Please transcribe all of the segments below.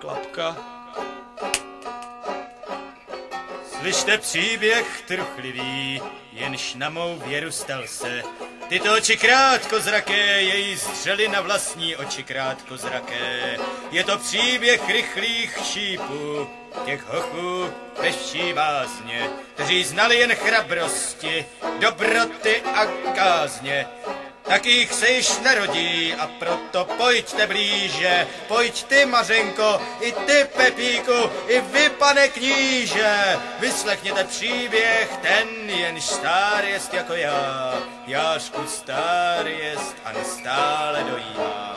Klapka. Slyšte příběh truchlivý, jenž na mou věru stal se. Tyto oči krátkozraké, její střely na vlastní oči krátkozraké. Je to příběh rychlých šípů, těch hochů pešší bázně, kteří znali jen chrabrosti, dobroty a kázně. Takých se již nerodí a proto pojďte blíže, pojď ty Mařenko, i ty Pepíku, i vy pane kníže. Vyslechněte příběh, ten jenž stár jest jako já, Jášku stár jest a nestále dojímá.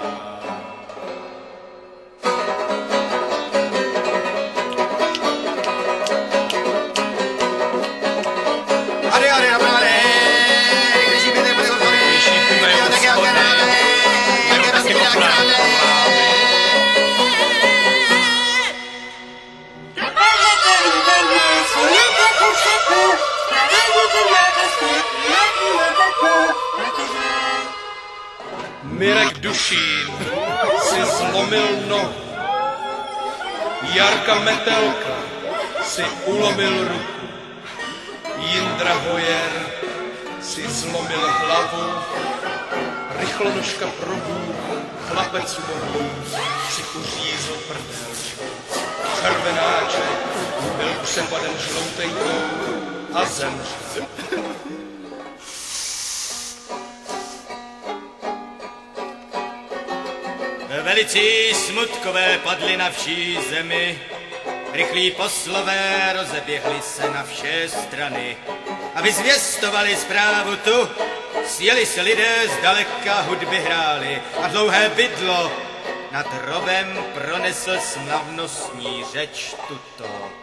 Mirek Dušín si zlomil nohu. Jarka Metelka si ulomil ruku. Jindra Hojer si zlomil hlavu. Rychlonožka probů, chlapec bohů si uřízl prdelčku. Červenáček byl přepaden žloutenkou a zemřel. Velicí smutkové padli na vší zemi, rychlí poslové rozeběhli se na vše strany, aby zvěstovali zprávu tu, sjeli se lidé zdaleka hudby hráli. A dlouhé bydlo nad rovem pronesl slavnostní řeč tuto.